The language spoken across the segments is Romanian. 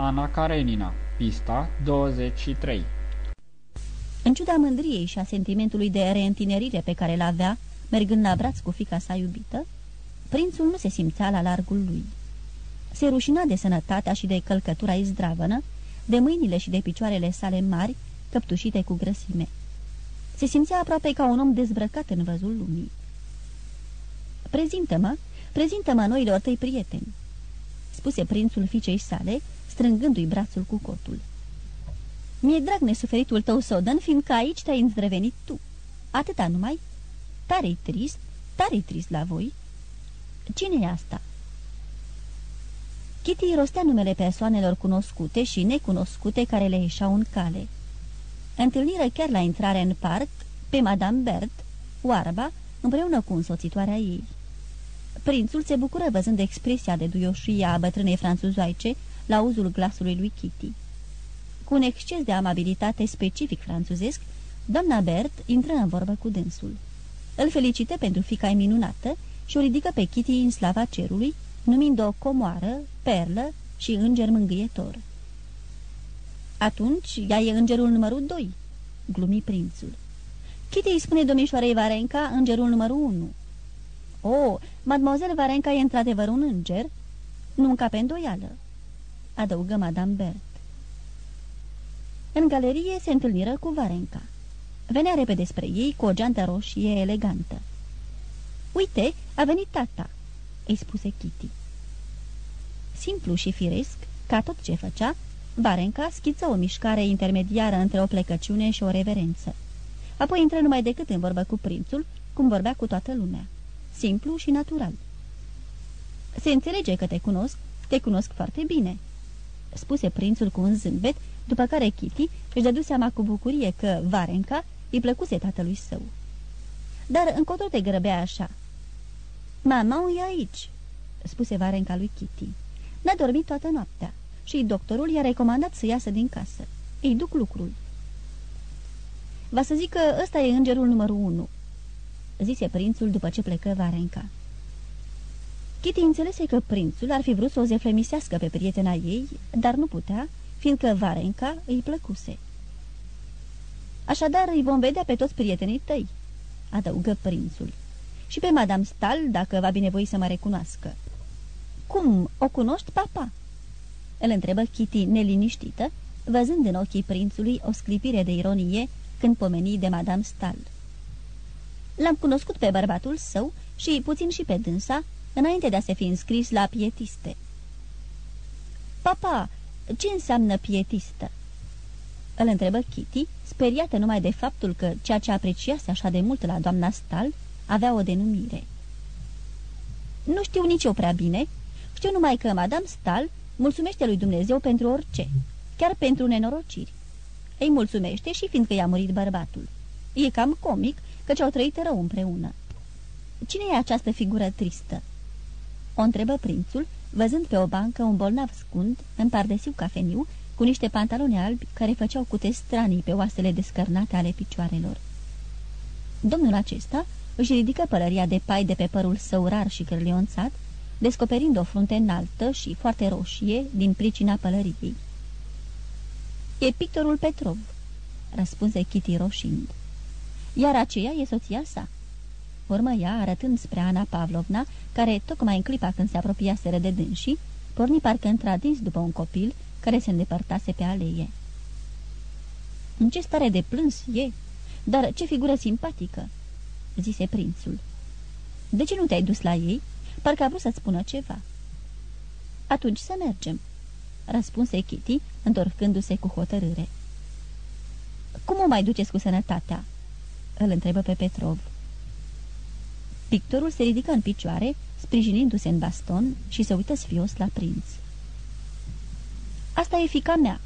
Ana Karenina, pista 23 În ciuda mândriei și a sentimentului de reîntinerire pe care l-avea, mergând la braț cu fica sa iubită, prințul nu se simțea la largul lui. Se rușina de sănătatea și de călcătura izdravănă, de mâinile și de picioarele sale mari, căptușite cu grăsime. Se simțea aproape ca un om dezbrăcat în văzul lumii. Prezintă-mă, prezintă-mă noilor tăi prieteni, spuse prințul fiicei sale, strângându-i brațul cu cotul. Mi-e drag nesuferitul tău, Sodan, fiindcă aici te-ai îndrăvenit tu. Atâta numai? Tare-i trist, tare-i trist la voi. Cine e asta?" Kitty rostea numele persoanelor cunoscute și necunoscute care le ieșeau în cale. Întâlniră chiar la intrare în parc pe Madame Bert, oarba, împreună cu însoțitoarea ei. Prințul se bucură văzând expresia de duioșie a bătrânei franțuzoaice la uzul glasului lui Kitty. Cu un exces de amabilitate specific franțuzesc, doamna Bert intră în vorbă cu dânsul. Îl felicită pentru fica minunată și o ridică pe Kitty în slava cerului, numind-o comoară, perlă și înger mângâietor. Atunci, ea e îngerul numărul 2, glumi prințul. Kitty îi spune domnișoarei Varenca îngerul numărul 1. O, mademoiselle Varenca e într-adevăr un înger? Nu încape îndoială, adăugă Madame Bert. În galerie se întâlniră cu Varenca. Venea repede spre ei cu o geantă roșie elegantă. Uite, a venit tata!" îi spuse Kitty. Simplu și firesc, ca tot ce făcea, Varenca schiță o mișcare intermediară între o plecăciune și o reverență. Apoi intră numai decât în vorbă cu prințul, cum vorbea cu toată lumea. Simplu și natural. Se înțelege că te cunosc, te cunosc foarte bine," spuse prințul cu un zâmbet, după care Kitty își dădu seama cu bucurie că Varenca îi plăcuse tatălui său. Dar încotro te grăbea așa?" Mama e aici," spuse Varenca lui Kitty. N-a dormit toată noaptea și doctorul i-a recomandat să iasă din casă. Îi duc lucrul." Va să zic că ăsta e îngerul numărul unu," zise prințul după ce plecă Varenca. Kitty înțelese că prințul ar fi vrut să o zeflemisească pe prietena ei, dar nu putea, fiindcă Varenca îi plăcuse. Așadar îi vom vedea pe toți prietenii tăi," adăugă prințul și pe Madame Stal, dacă va binevoi să mă recunoască. Cum, o cunoști, papa?" Îl întrebă Kitty neliniștită, văzând în ochii prințului o sclipire de ironie când pomeni de Madame Stal. L-am cunoscut pe bărbatul său și puțin și pe dânsa, înainte de a se fi înscris la pietiste. Papa, ce înseamnă pietistă?" Îl întrebă Kitty, speriată numai de faptul că ceea ce apreciase așa de mult la doamna Stal avea o denumire. Nu știu nici eu prea bine, știu numai că Madame Stal mulțumește lui Dumnezeu pentru orice, chiar pentru nenorociri. Îi mulțumește și fiindcă i-a murit bărbatul. E cam comic că ce-au trăit rău împreună. Cine e această figură tristă?" O întrebă prințul, văzând pe o bancă un bolnav scund, în pardesiu cafeniu, cu niște pantaloni albi care făceau cute stranii pe oasele descărnate ale picioarelor. Domnul acesta își ridică pălăria de pai de pe părul său rar și cârlionțat, descoperind o frunte înaltă și foarte roșie din pricina pălăriei. E pictorul Petrov," răspunse Kitty roșind. Iar aceea e soția sa." Urmă ea, arătând spre Ana Pavlovna, care, tocmai în clipa când se apropiaseră de dânsii, porni parcă într-adins după un copil care se îndepărtase pe aleie. În ce stare de plâns e? Dar ce figură simpatică!" zise prințul. De ce nu te-ai dus la ei? Parcă a vrut să-ți spună ceva." Atunci să mergem," răspunse Kitty, întorcându-se cu hotărâre. Cum o mai duceți cu sănătatea?" îl întrebă pe Petrov. Pictorul se ridică în picioare, sprijinindu-se în baston și se uită sfios la prinț. Asta e fica mea,"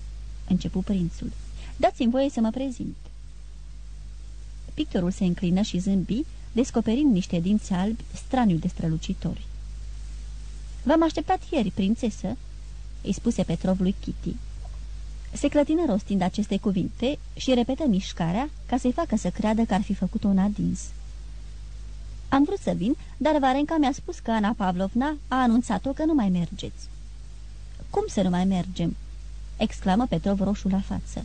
începu prințul. Dați-mi voie să mă prezint." Pictorul se înclină și zâmbi, descoperind niște dinți albi straniu de strălucitori. V-am așteptat ieri, prințesă," îi spuse Petrov lui Kitty. Se clătină rostind aceste cuvinte și repetă mișcarea ca să-i facă să creadă că ar fi făcut un adins. Am vrut să vin, dar Varenca mi-a spus că Ana Pavlovna a anunțat-o că nu mai mergeți. Cum să nu mai mergem?" exclamă Petrov roșu la față.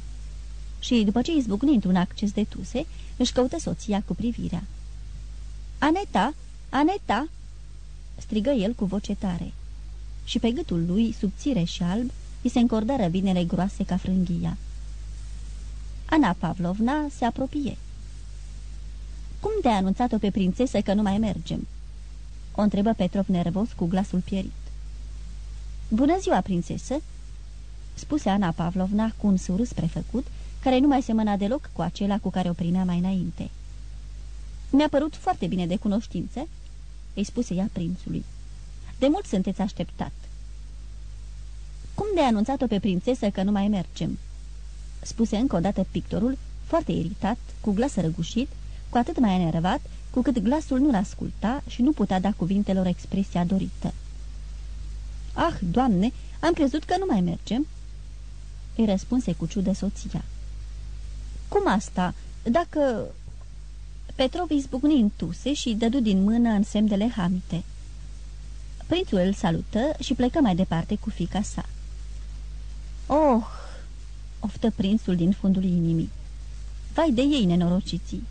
Și, după ce izbucni într-un acces de tuse, își căută soția cu privirea. Aneta! Aneta!" strigă el cu voce tare. Și pe gâtul lui, subțire și alb, îi se încordară vinele groase ca frânghia. Ana Pavlovna se apropie. Cum te-a anunțat-o pe prințesă că nu mai mergem?" O întrebă Petrov nervos cu glasul pierit. Bună ziua, prințesă!" spuse Ana Pavlovna cu un surâs prefăcut, care nu mai semăna deloc cu acela cu care o primea mai înainte. Mi-a părut foarte bine de cunoștință," îi spuse ea prințului. De mult sunteți așteptat." Cum de anunțat-o pe prințesă că nu mai mergem?" spuse încă o dată pictorul, foarte iritat, cu glas răgușit, cu atât mai enervat, cu cât glasul nu l-asculta și nu putea da cuvintelor expresia dorită. Ah, doamne, am crezut că nu mai mergem?" îi răspunse cu ciudă soția. Cum asta? Dacă Petrov izbucni în tuse și dădu din mână în semn de lehamite. Prințul îl salută și plecă mai departe cu fica sa. Oh!" oftă prințul din fundul inimii. Vai de ei, nenorociții!"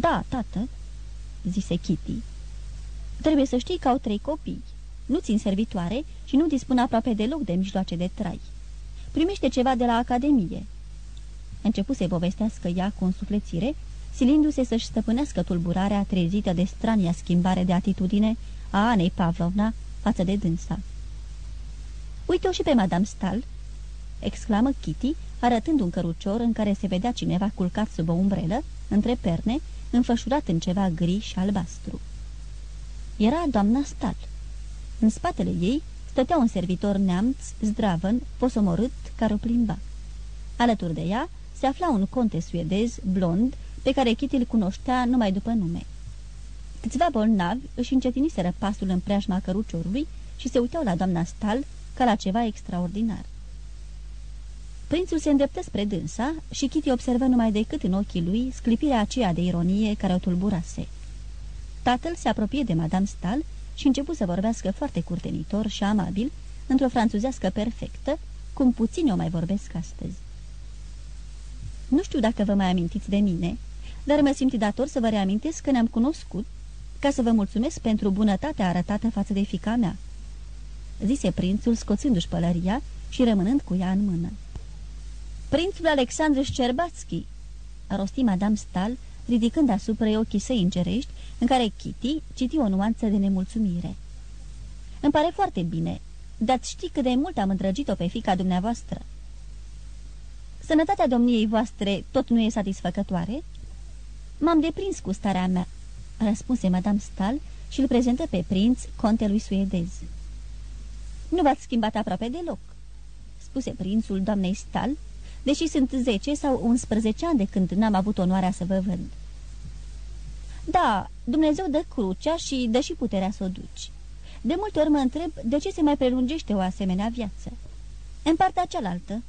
Da, tată," zise Kitty. Trebuie să știi că au trei copii. Nu țin servitoare și nu dispun aproape deloc de mijloace de trai. Primește ceva de la Academie." Începu să povestească ea cu însuflețire silindu-se să-și stăpânească tulburarea trezită de strania schimbare de atitudine a Anei Pavlovna față de dânsa. Uite-o și pe Madame Stal!" exclamă Kitty, arătând un cărucior în care se vedea cineva culcat sub o umbrelă, între perne, înfășurat în ceva gri și albastru. Era doamna Stal. În spatele ei stătea un servitor neamț, zdravăn, posomorât, care o plimba. Alături de ea se afla un conte suedez, blond, pe care Kitty îl cunoștea numai după nume. Câțiva bolnavi își încetiniseră pasul în preajma căruciorului și se uitau la doamna Stal ca la ceva extraordinar. Prințul se îndreptă spre dânsa și Kitty observă numai decât în ochii lui sclipirea aceea de ironie care o tulburase. Tatăl se apropie de Madame Stal și începu să vorbească foarte curtenitor și amabil, într-o franțuzească perfectă, cum puțini o mai vorbesc astăzi. Nu știu dacă vă mai amintiți de mine, dar mă simt dator să vă reamintesc că ne-am cunoscut ca să vă mulțumesc pentru bunătatea arătată față de fica mea." zise prințul scoțându-și pălăria și rămânând cu ea în mână. Prințul Alexandru Șcerbațchi," rosti Madame Stal, ridicând asupra ei ochii săi îngerești, în care Kitty citi o nuanță de nemulțumire. Îmi pare foarte bine, dar știi cât de mult am îndrăgit-o pe fica dumneavoastră." Sănătatea domniei voastre tot nu e satisfăcătoare?" M-am deprins cu starea mea," răspunse Madame Stal și îl prezentă pe prinț contelui suedez. Nu v-ați schimbat aproape deloc," spuse prințul doamnei Stal, deși sunt zece sau 11 ani de când n-am avut onoarea să vă văd. Da, Dumnezeu dă crucea și dă și puterea să o duci. De multe ori mă întreb de ce se mai prelungește o asemenea viață. În partea cealaltă,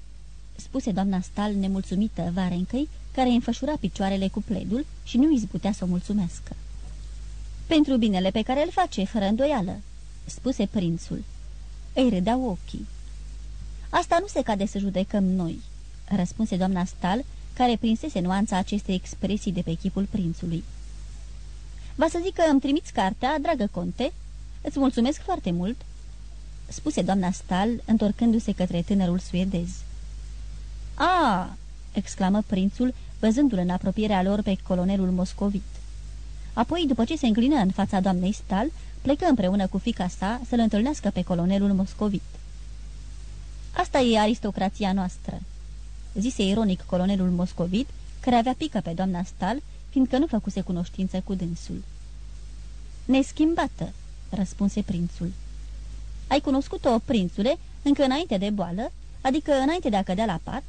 spuse doamna Stal nemulțumită Varencăi, care înfășura picioarele cu pledul și nu izbutea să o mulțumească. Pentru binele pe care îl face, fără îndoială," spuse prințul. Îi râdeau ochii. Asta nu se cade să judecăm noi," răspunse doamna Stal, care prinsese nuanța acestei expresii de pe chipul prințului. Va să zic că îmi trimiți cartea, dragă conte? Îți mulțumesc foarte mult," spuse doamna Stal, întorcându-se către tânărul suedez. A, exclamă prințul, văzându-l în apropierea lor pe colonelul moscovit. Apoi, după ce se înclină în fața doamnei Stal, plecă împreună cu fica sa să-l întâlnească pe colonelul moscovit. Asta e aristocrația noastră," zise ironic colonelul moscovit, care avea pică pe doamna Stal, fiindcă nu făcuse cunoștință cu dânsul. Neschimbată," răspunse prințul. Ai cunoscut-o, prințule, încă înainte de boală, adică înainte de a cădea la pat?"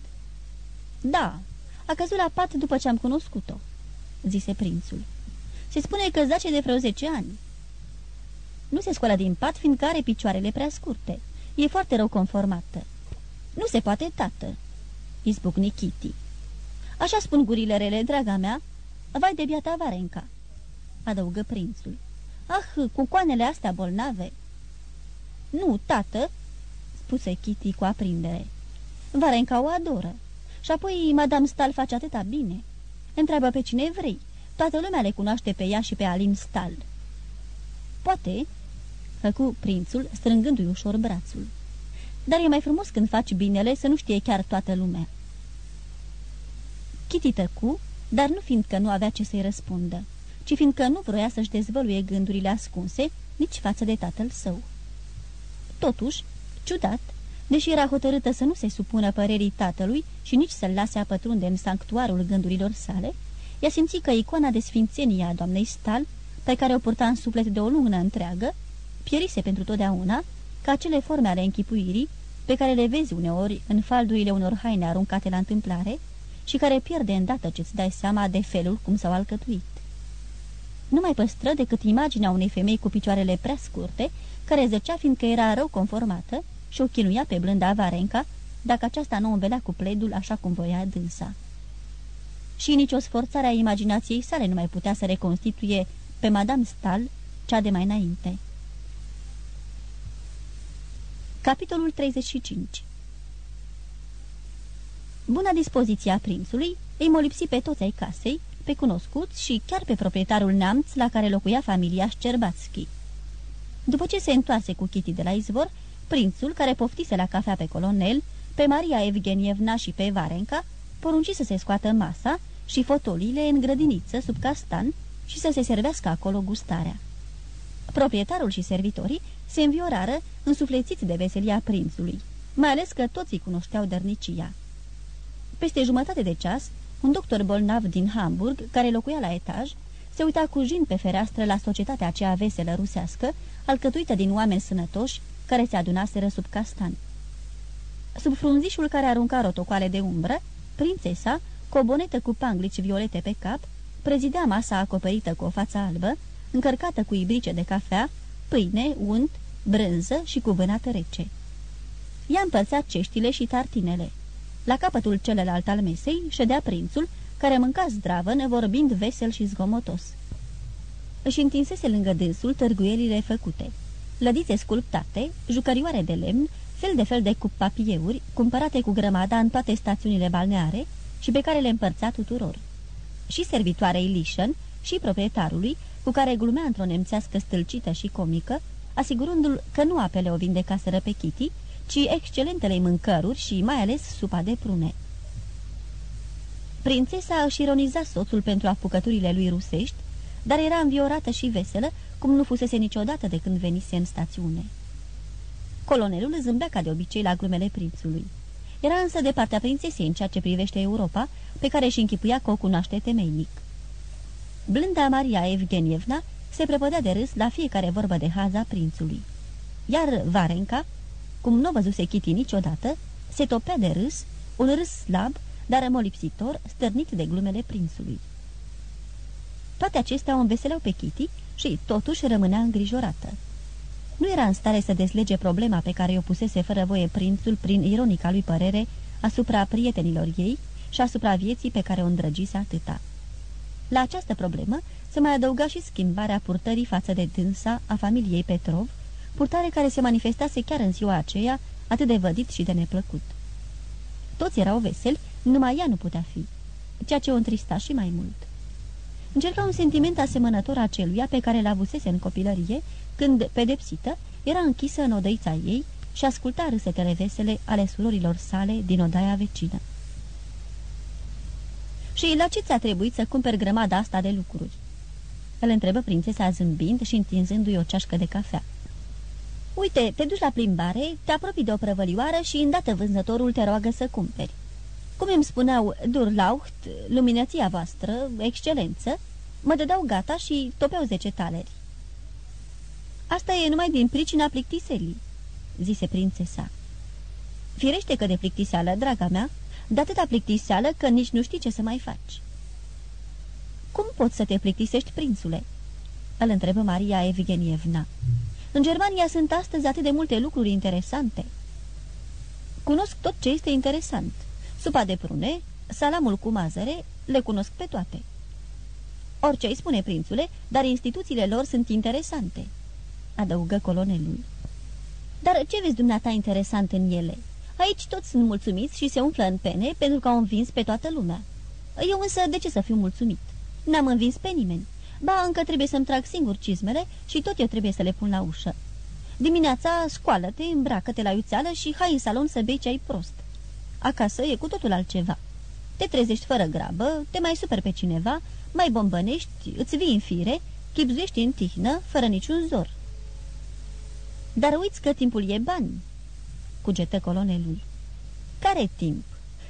Da, a căzut la pat după ce am cunoscut-o," zise prințul. Se spune că zace de vreo zece ani." Nu se scoală din pat, fiindcă are picioarele prea scurte. E foarte rău conformată." Nu se poate, tată," izbucni Kitty. Așa spun gurile rele, draga mea. Vai de biata Varenca," adăugă prințul. Ah, cu coanele astea bolnave." Nu, tată," spuse Kitty cu aprindere. Varenca o adoră. Și apoi Madame Stal face atâta bine. Întreabă pe cine vrei. Toată lumea le cunoaște pe ea și pe Alim Stal. Poate, făcu prințul, strângându-i ușor brațul. Dar e mai frumos când faci binele să nu știe chiar toată lumea. Kitty tăcu, dar nu fiindcă nu avea ce să-i răspundă, ci fiindcă nu vroia să-și dezvăluie gândurile ascunse nici față de tatăl său. Totuși, ciudat, deși era hotărâtă să nu se supună părerii tatălui și nici să-l lase a pătrunde în sanctuarul gândurilor sale, ea simți că icoana de sfințenie a doamnei Stal, pe care o purta în suflet de o lună întreagă, pierise pentru totdeauna ca acele forme ale închipuirii pe care le vezi uneori în faldurile unor haine aruncate la întâmplare și care pierde îndată ce-ți dai seama de felul cum s-au alcătuit. Nu mai păstră decât imaginea unei femei cu picioarele prea scurte, care zăcea fiindcă era rău conformată și o chinuia pe blânda Varenca, dacă aceasta nu învelea cu pledul așa cum voia dânsa. Și nicio sforțare a imaginației sale nu mai putea să reconstituie pe Madame Stal cea de mai înainte. Capitolul 35 Buna dispoziție a prințului îi molipsi pe toți ai casei, pe cunoscuți și chiar pe proprietarul neamț la care locuia familia Șcerbațchi. După ce se întoarse cu Kitty de la izvor, prințul, care poftise la cafea pe colonel, pe Maria Evgenievna și pe Varenca, porunci să se scoată masa și fotoliile în grădiniță sub castan și să se servească acolo gustarea. Proprietarul și servitorii se înviorară însuflețiți de veselia prințului, mai ales că toții cunoșteau dărnicia. Peste jumătate de ceas, un doctor bolnav din Hamburg, care locuia la etaj, se uita cu jin pe fereastră la societatea aceea veselă rusească, alcătuită din oameni sănătoși, care se adunaseră sub castan. Sub frunzișul care arunca rotocoale de umbră, prințesa, cu o bonetă cu panglici violete pe cap, prezidea masa acoperită cu o față albă, încărcată cu ibrice de cafea, pâine, unt, brânză și cu vânată rece. Ea împărțea ceștile și tartinele. La capătul celălalt al mesei ședea prințul, care mânca zdravă, vorbind vesel și zgomotos. Își întinsese lângă dânsul târguielile făcute. Lădițe sculptate, jucărioare de lemn, fel de fel de cupapieuri, cumpărate cu grămada în toate stațiunile balneare și pe care le împărțea tuturor. Și servitoarei Lishon și proprietarului, cu care glumea într-o nemțească stâlcită și comică, asigurându-l că nu apele o vindecaseră pe Kitty, ci excelentele mâncăruri și mai ales supa de prune. Prințesa își ironiza soțul pentru apucăturile lui rusești, dar era înviorată și veselă, cum nu fusese niciodată de când venise în stațiune. Colonelul zâmbea ca de obicei la glumele prințului. Era însă de partea prințesei în ceea ce privește Europa, pe care își închipuia că o cunoaște temeinic. Blânda Maria Evgenievna se prepădea de râs la fiecare vorbă de haza prințului. Iar Varenca, cum nu văzuse Kitty niciodată, se topea de râs, un râs slab, dar molipsitor, stârnit de glumele prințului. Toate acestea o înveseleau pe Kitty și totuși rămânea îngrijorată. Nu era în stare să deslege problema pe care o pusese fără voie prințul prin ironica lui părere asupra prietenilor ei și asupra vieții pe care o îndrăgise atâta. La această problemă se mai adăuga și schimbarea purtării față de dânsa a familiei Petrov, purtare care se manifestase chiar în ziua aceea atât de vădit și de neplăcut. Toți erau veseli, numai ea nu putea fi, ceea ce o întrista și mai mult. Încerca un sentiment asemănător aceluia pe care l-avusese în copilărie, când, pedepsită, era închisă în odăița ei și asculta râsetele vesele ale surorilor sale din odaia vecină. Și la ce ți-a trebuit să cumperi grămada asta de lucruri?" Îl întrebă prințesa zâmbind și întinzându-i o ceașcă de cafea. Uite, te duci la plimbare, te apropii de o prăvălioară și îndată vânzătorul te roagă să cumperi. Cum îmi spuneau Durlaucht, luminăția voastră, excelență, mă dădeau gata și topeau zece taleri. Asta e numai din pricina plictiselii, zise prințesa. Firește că de plictiseală, draga mea, de atâta plictiseală că nici nu știi ce să mai faci. Cum poți să te plictisești, prințule?" îl întrebă Maria Evgenievna. În Germania sunt astăzi atât de multe lucruri interesante." Cunosc tot ce este interesant. Supa de prune, salamul cu mazăre, le cunosc pe toate." Orice îi spune prințule, dar instituțiile lor sunt interesante," adăugă colonelul. Dar ce vezi dumneata interesant în ele? Aici toți sunt mulțumiți și se umflă în pene pentru că au învins pe toată lumea. Eu însă de ce să fiu mulțumit? N-am învins pe nimeni. Ba, încă trebuie să-mi trag singur cizmele și tot eu trebuie să le pun la ușă. Dimineața scoală-te, îmbracă-te la iuțeală și hai în salon să bei ce ai prost. Acasă e cu totul altceva. Te trezești fără grabă, te mai super pe cineva, mai bombănești, îți vii în fire, chipzuiești în tihnă, fără niciun zor. Dar uiți că timpul e bani, cugetă colonelul. Care timp?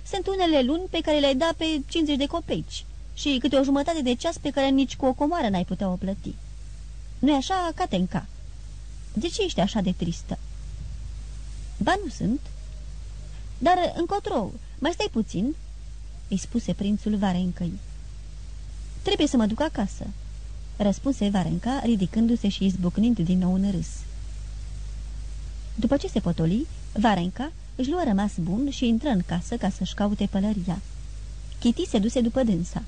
Sunt unele luni pe care le-ai dat pe 50 de copeici și câte o jumătate de ceas pe care nici cu o comoară n-ai putea o plăti. Nu-i așa, Catenca? De ce ești așa de tristă? Ba nu sunt. Dar încotro, mai stai puțin, îi spuse prințul Varencăi. Trebuie să mă duc acasă, răspunse Varenca, ridicându-se și izbucnind din nou în râs. După ce se potoli, Varenca își luă rămas bun și intră în casă ca să-și caute pălăria. Kitty se duse după dânsa.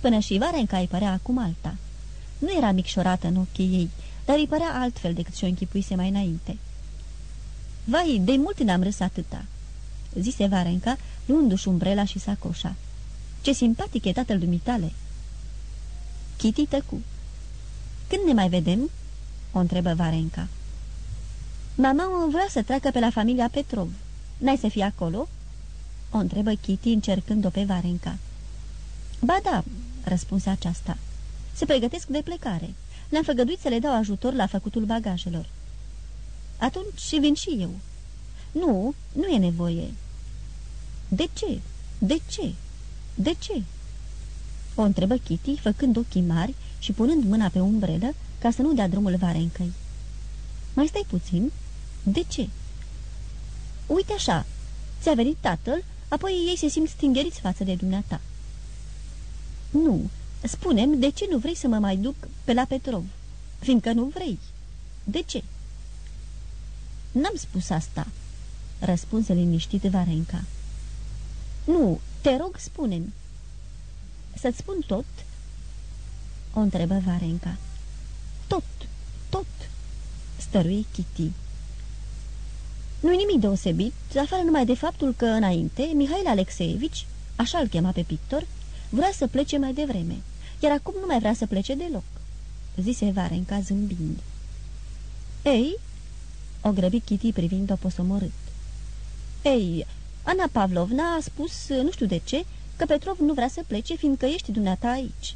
Până și Varenca îi părea acum alta. Nu era micșorată în ochii ei, dar îi părea altfel decât și-o închipuise mai înainte. Vai, de mult n-am râs atâta," zise Varenca, luându-și umbrela și sacoșa. Ce simpatic e tatăl dumitale!" Kitty tăcu. Când ne mai vedem?" o întrebă Varenca. Mama vrea să treacă pe la familia Petrov. N-ai să fii acolo?" O întrebă Kitty încercând-o pe Varenca. Ba da," răspunse aceasta. Se pregătesc de plecare. Le-am făgăduit să le dau ajutor la făcutul bagajelor." Atunci vin și eu." Nu, nu e nevoie." De ce? De ce? De ce?" O întrebă Kitty, făcând ochii mari și punând mâna pe umbrelă ca să nu dea drumul varencăi. Mai stai puțin?" De ce?" Uite așa, ți-a venit tatăl, apoi ei se simt stingeriți față de dumneata." Nu, spunem de ce nu vrei să mă mai duc pe la Petrov, fiindcă nu vrei. De ce?" N-am spus asta," răspunse liniștit Varenca. Nu, te rog, spune-mi." Să-ți spun tot?" O întrebă Varenca. Tot, tot," stărui Kitty. Nu-i nimic deosebit, afară numai de faptul că, înainte, Mihail Alexeevici, așa îl chema pe pictor, vrea să plece mai devreme, iar acum nu mai vrea să plece deloc, zise Varenca zâmbind. Ei, o grăbi Kitty privind-o posomorât. Ei, Ana Pavlovna a spus, nu știu de ce, că Petrov nu vrea să plece, fiindcă ești dumneata aici.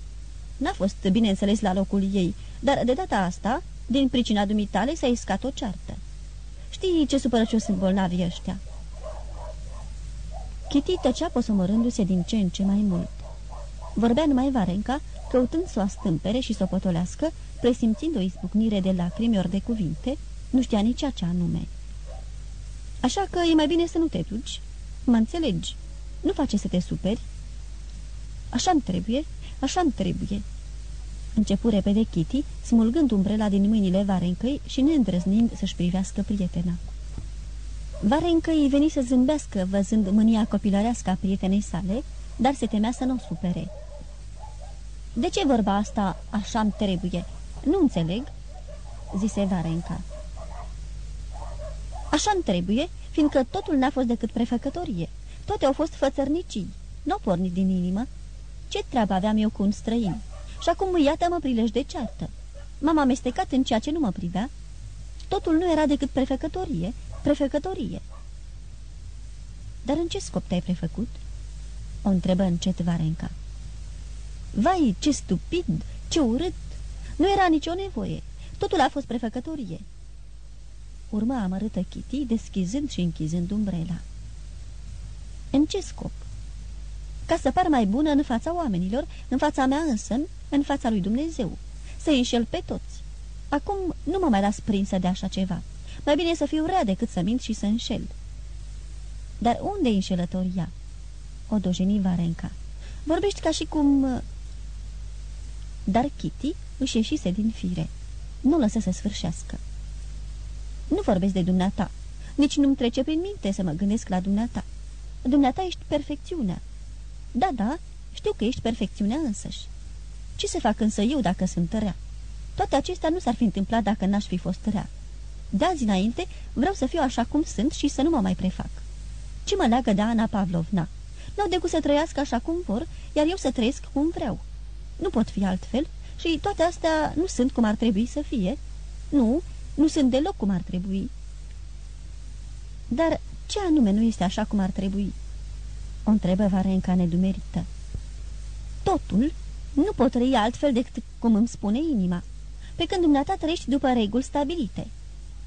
N-a fost, bineînțeles, la locul ei, dar de data asta, din pricina dumitale, s-a iscat o ceartă. Știi ce supărăcios sunt bolnavi ăștia?" Kitty tăcea posomorându-se din ce în ce mai mult. Vorbea numai Varenca, căutând să o astâmpere și să o potolească, presimțind o izbucnire de lacrimi ori de cuvinte, nu știa nici acea anume. Așa că e mai bine să nu te duci. Mă înțelegi. Nu face să te superi. Așa-mi trebuie, așa-mi trebuie. Începu repede Kitty, smulgând umbrela din mâinile Varencăi și neîndrăznind să-și privească prietena. Varencăi veni să zâmbească văzând mânia copilărească a prietenei sale, dar se temea să nu o supere. De ce vorba asta așa-mi trebuie? Nu înțeleg," zise Varenca. Așa-mi trebuie, fiindcă totul n-a fost decât prefăcătorie. Toate au fost fățărnicii. Nu au pornit din inimă. Ce treabă aveam eu cu un străin? Și acum, iată, mă prilej de ceartă. M-am amestecat în ceea ce nu mă privea. Totul nu era decât prefăcătorie, prefăcătorie. Dar în ce scop te-ai prefăcut? O întrebă încet Varenca. Vai, ce stupid, ce urât! Nu era nicio nevoie. Totul a fost prefăcătorie. Urma amărâtă Kitty, deschizând și închizând umbrela. În ce scop? Ca să par mai bună în fața oamenilor, în fața mea însă, în fața lui Dumnezeu. Să-i înșel pe toți. Acum nu mă mai las prinsă de așa ceva. Mai bine să fiu rea decât să mint și să înșel. Dar unde e înșelătoria? O dojeni Varenca. Vorbești ca și cum... Dar Kitty își ieșise din fire. Nu lăsă să sfârșească. Nu vorbesc de dumneata. Nici nu-mi trece prin minte să mă gândesc la dumneata. Dumneata ești perfecțiunea. Da, da, știu că ești perfecțiunea însăși. Ce să fac însă eu dacă sunt rea? Toate acestea nu s-ar fi întâmplat dacă n-aș fi fost rea. De azi înainte vreau să fiu așa cum sunt și să nu mă mai prefac. Ce mă leagă de Ana Pavlovna? N-au decât să trăiască așa cum vor, iar eu să trăiesc cum vreau. Nu pot fi altfel și toate astea nu sunt cum ar trebui să fie. Nu, nu sunt deloc cum ar trebui. Dar ce anume nu este așa cum ar trebui? O întrebă Varenca nedumerită. Totul nu pot trăi altfel decât cum îmi spune inima, pe când dumneata trăiești după reguli stabilite.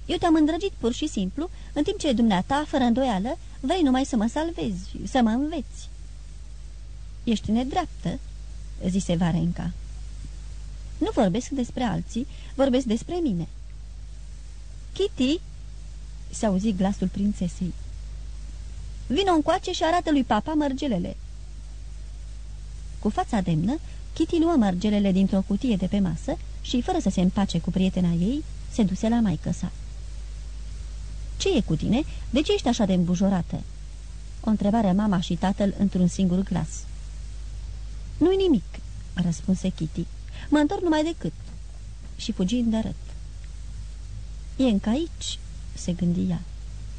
Eu te-am îndrăgit pur și simplu, în timp ce dumneata, fără îndoială, vrei numai să mă salvezi, să mă înveți. Ești nedreaptă, zise Varenca. Nu vorbesc despre alții, vorbesc despre mine. Kitty, se auzi glasul prințesei. Vino încoace și arată lui papa mărgelele. Cu fața demnă, Kitty luă mărgelele dintr-o cutie de pe masă și, fără să se împace cu prietena ei, se duse la maică sa. Ce e cu tine? De ce ești așa de îmbujorată?" O întrebare mama și tatăl într-un singur glas. Nu-i nimic," răspunse Kitty. Mă întorc numai decât." Și fugi îndărât. E încă aici?" se gândi ea.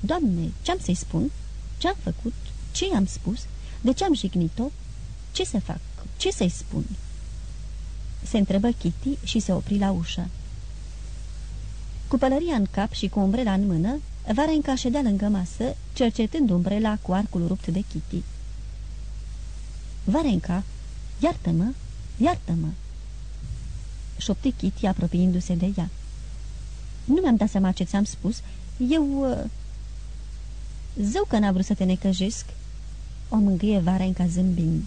Doamne, ce-am să-i spun? Ce-am făcut? Ce i-am spus? De ce am jignit-o? Ce să fac? Ce să-i spun?" Se întrebă Kitty și se opri la ușă. Cu pălăria în cap și cu umbrela în mână, Varenca ședea lângă masă, cercetând umbrela cu arcul rupt de Kitty. Varenca, iartă-mă, iartă-mă!" șopti Kitty apropiindu-se de ea. Nu mi-am dat seama ce ți-am spus. Eu... Uh... Zău că n-a vrut să te necăjesc." O mângâie Varenca zâmbind.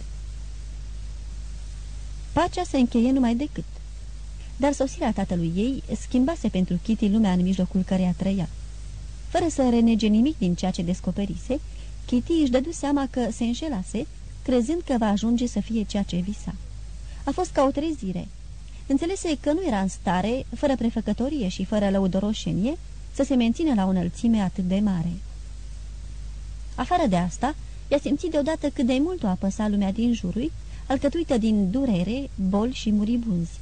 Pacea se încheie numai decât. Dar sosirea tatălui ei schimbase pentru Kitty lumea în mijlocul căreia trăia. Fără să renege nimic din ceea ce descoperise, Kitty își dădu seama că se înșelase, crezând că va ajunge să fie ceea ce visa. A fost ca o trezire. Înțelese că nu era în stare, fără prefăcătorie și fără lăudoroșenie, să se mențină la o înălțime atât de mare. Afară de asta, i-a simțit deodată cât de mult o apăsa lumea din jurul, alcătuită din durere, boli și muribunzi.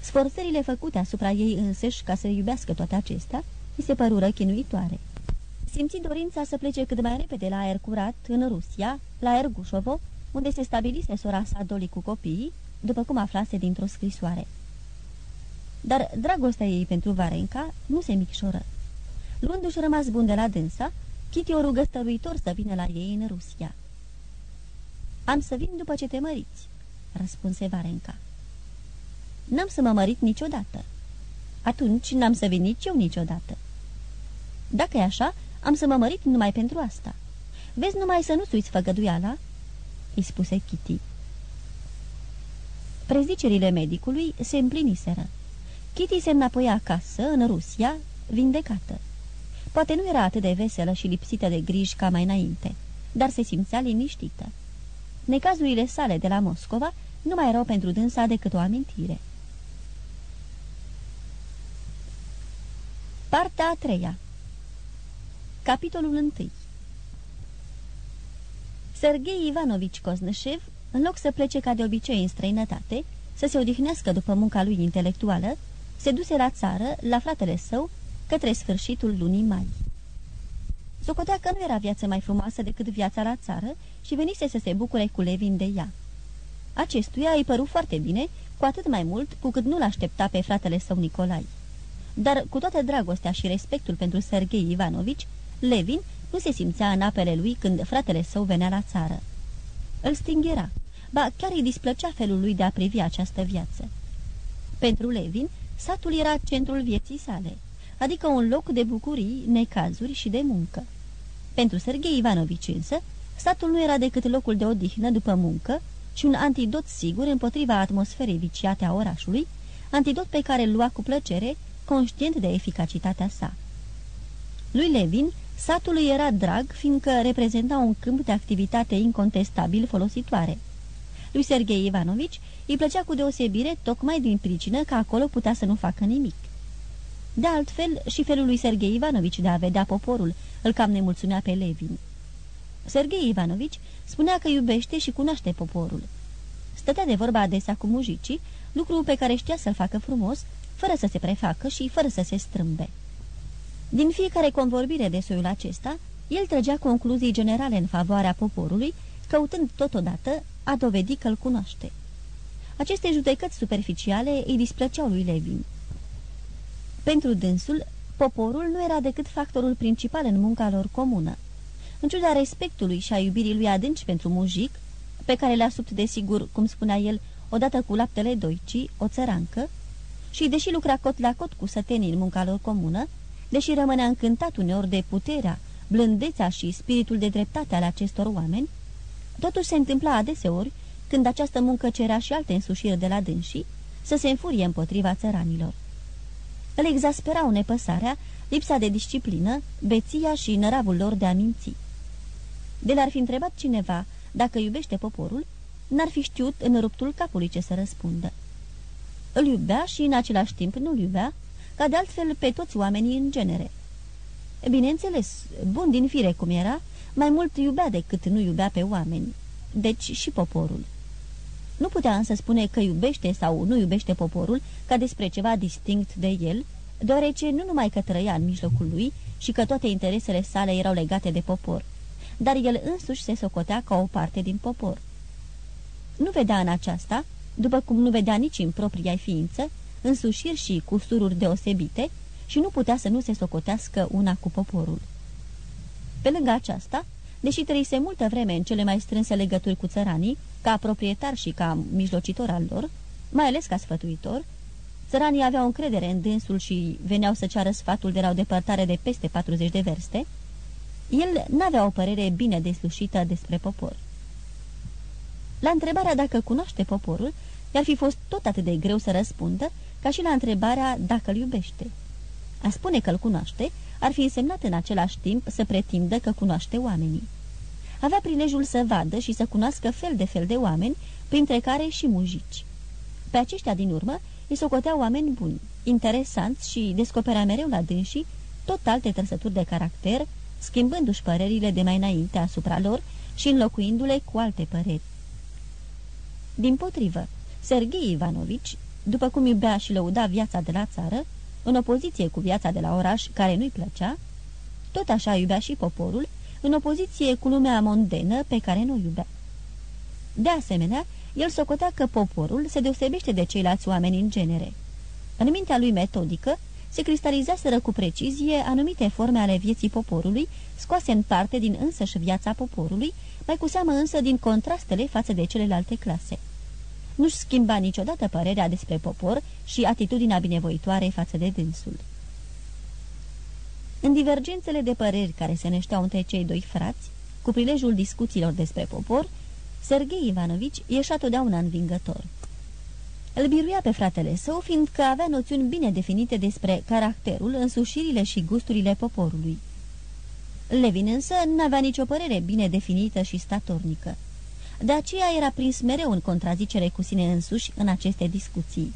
Sforțările făcute asupra ei însăși ca să iubească toate acestea, îi se părură chinuitoare. Simți dorința să plece cât mai repede la aer curat, în Rusia, la Ergușovo, unde se stabilise sora sa Doli cu copiii, după cum aflase dintr-o scrisoare. Dar dragostea ei pentru Varenca nu se micșoră. Luându-și rămas bun de la dânsa, Kitty o rugă stăruitor să vină la ei în Rusia. Am să vin după ce te măriți," răspunse Varenca. N-am să mă mărit niciodată." Atunci n-am să vin nici eu niciodată." Dacă e așa, am să mă mărit numai pentru asta. Vezi numai să nu-ți uiți făgăduiala?" îi spuse Kitty. Prezicerile medicului se împliniseră. Kitty se înapoi acasă, în Rusia, vindecată. Poate nu era atât de veselă și lipsită de griji ca mai înainte, dar se simțea liniștită. Necazurile sale de la Moscova nu mai erau pentru dânsa decât o amintire. Partea a treia Capitolul 1 Sergei Ivanovici Koznășev, în loc să plece ca de obicei în străinătate, să se odihnească după munca lui intelectuală, se duse la țară, la fratele său, către sfârșitul lunii mai. Socotea că nu era viață mai frumoasă decât viața la țară și venise să se bucure cu Levin de ea. Acestuia îi păru foarte bine, cu atât mai mult cu cât nu l-aștepta pe fratele său Nicolai. Dar cu toată dragostea și respectul pentru Sergei Ivanovici, Levin nu se simțea în apele lui când fratele său venea la țară. Îl stinghera, ba chiar îi displăcea felul lui de a privi această viață. Pentru Levin, satul era centrul vieții sale, adică un loc de bucurii, necazuri și de muncă. Pentru Sergei Ivanovici însă, satul nu era decât locul de odihnă după muncă și un antidot sigur împotriva atmosferei viciate a orașului, antidot pe care îl lua cu plăcere, conștient de eficacitatea sa. Lui Levin, satul îi era drag, fiindcă reprezenta un câmp de activitate incontestabil folositoare. Lui Sergei Ivanovici îi plăcea cu deosebire tocmai din pricină că acolo putea să nu facă nimic. De altfel, și felul lui Sergei Ivanovici de a vedea poporul îl cam nemulțumea pe Levin. Sergei Ivanovici spunea că iubește și cunoaște poporul. Stătea de vorba adesea cu mujicii, lucru pe care știa să-l facă frumos, fără să se prefacă și fără să se strâmbe. Din fiecare convorbire de soiul acesta, El trăgea concluzii generale în favoarea poporului, căutând totodată a dovedi că îl cunoaște. Aceste judecăți superficiale îi displăceau lui Levin. Pentru dânsul, poporul nu era decât factorul principal în munca lor comună. În ciuda respectului și a iubirii lui adânci pentru mujic, pe care le-a subt desigur, cum spunea el, odată cu laptele doicii, o țărancă, și deși lucra cot la cot cu sătenii în munca lor comună, deși rămânea încântat uneori de puterea, blândețea și spiritul de dreptate al acestor oameni, totuși se întâmpla adeseori, când această muncă cerea și alte însușiri de la dânsii, să se înfurie împotriva țăranilor. Îl exasperau nepăsarea, lipsa de disciplină, beția și năravul lor de a minți. De l-ar fi întrebat cineva dacă iubește poporul, n-ar fi știut în ruptul capului ce să răspundă. Îl iubea și în același timp nu-l iubea, ca de altfel pe toți oamenii în genere. Bineînțeles, bun din fire cum era, mai mult iubea decât nu iubea pe oameni, deci și poporul. Nu putea însă spune că iubește sau nu iubește poporul ca despre ceva distinct de el, deoarece nu numai că trăia în mijlocul lui și că toate interesele sale erau legate de popor, dar el însuși se socotea ca o parte din popor. Nu vedea în aceasta, după cum nu vedea nici în propria ființă, însușiri și cusururi deosebite și nu putea să nu se socotească una cu poporul. Pe lângă aceasta, deși trăise multă vreme în cele mai strânse legături cu țăranii, ca proprietar și ca mijlocitor al lor, mai ales ca sfătuitor, țăranii aveau încredere în dânsul și veneau să ceară sfatul de la o depărtare de peste 40 de verste, el n-avea o părere bine deslușită despre popor. La întrebarea dacă cunoaște poporul, i-ar fi fost tot atât de greu să răspundă, ca și la întrebarea dacă îl iubește. A spune că îl cunoaște ar fi însemnat în același timp să pretindă că cunoaște oamenii. Avea prilejul să vadă și să cunoască fel de fel de oameni, printre care și mujici. Pe aceștia din urmă îi socotea oameni buni, interesanți și descoperea mereu la dânsii tot alte trăsături de caracter, schimbându-și părerile de mai înainte asupra lor și înlocuindu-le cu alte păreri. Din potrivă, Sergei Ivanovici, după cum iubea și lăuda viața de la țară, în opoziție cu viața de la oraș care nu-i plăcea, tot așa iubea și poporul, în opoziție cu lumea mondenă pe care nu iubea. De asemenea, el socotea că poporul se deosebește de ceilalți oameni în genere. În mintea lui metodică, se cristalizaseră cu precizie anumite forme ale vieții poporului, scoase în parte din însăși viața poporului, mai cu seamă însă din contrastele față de celelalte clase. Nu-și schimba niciodată părerea despre popor și atitudinea binevoitoare față de dânsul. În divergențele de păreri care se neșteau între cei doi frați, cu prilejul discuțiilor despre popor, Sergei Ivanovici ieșea totdeauna învingător. Îl biruia pe fratele său, fiindcă avea noțiuni bine definite despre caracterul, însușirile și gusturile poporului. Levin însă n-avea nicio părere bine definită și statornică. De aceea era prins mereu în contrazicere cu sine însuși în aceste discuții.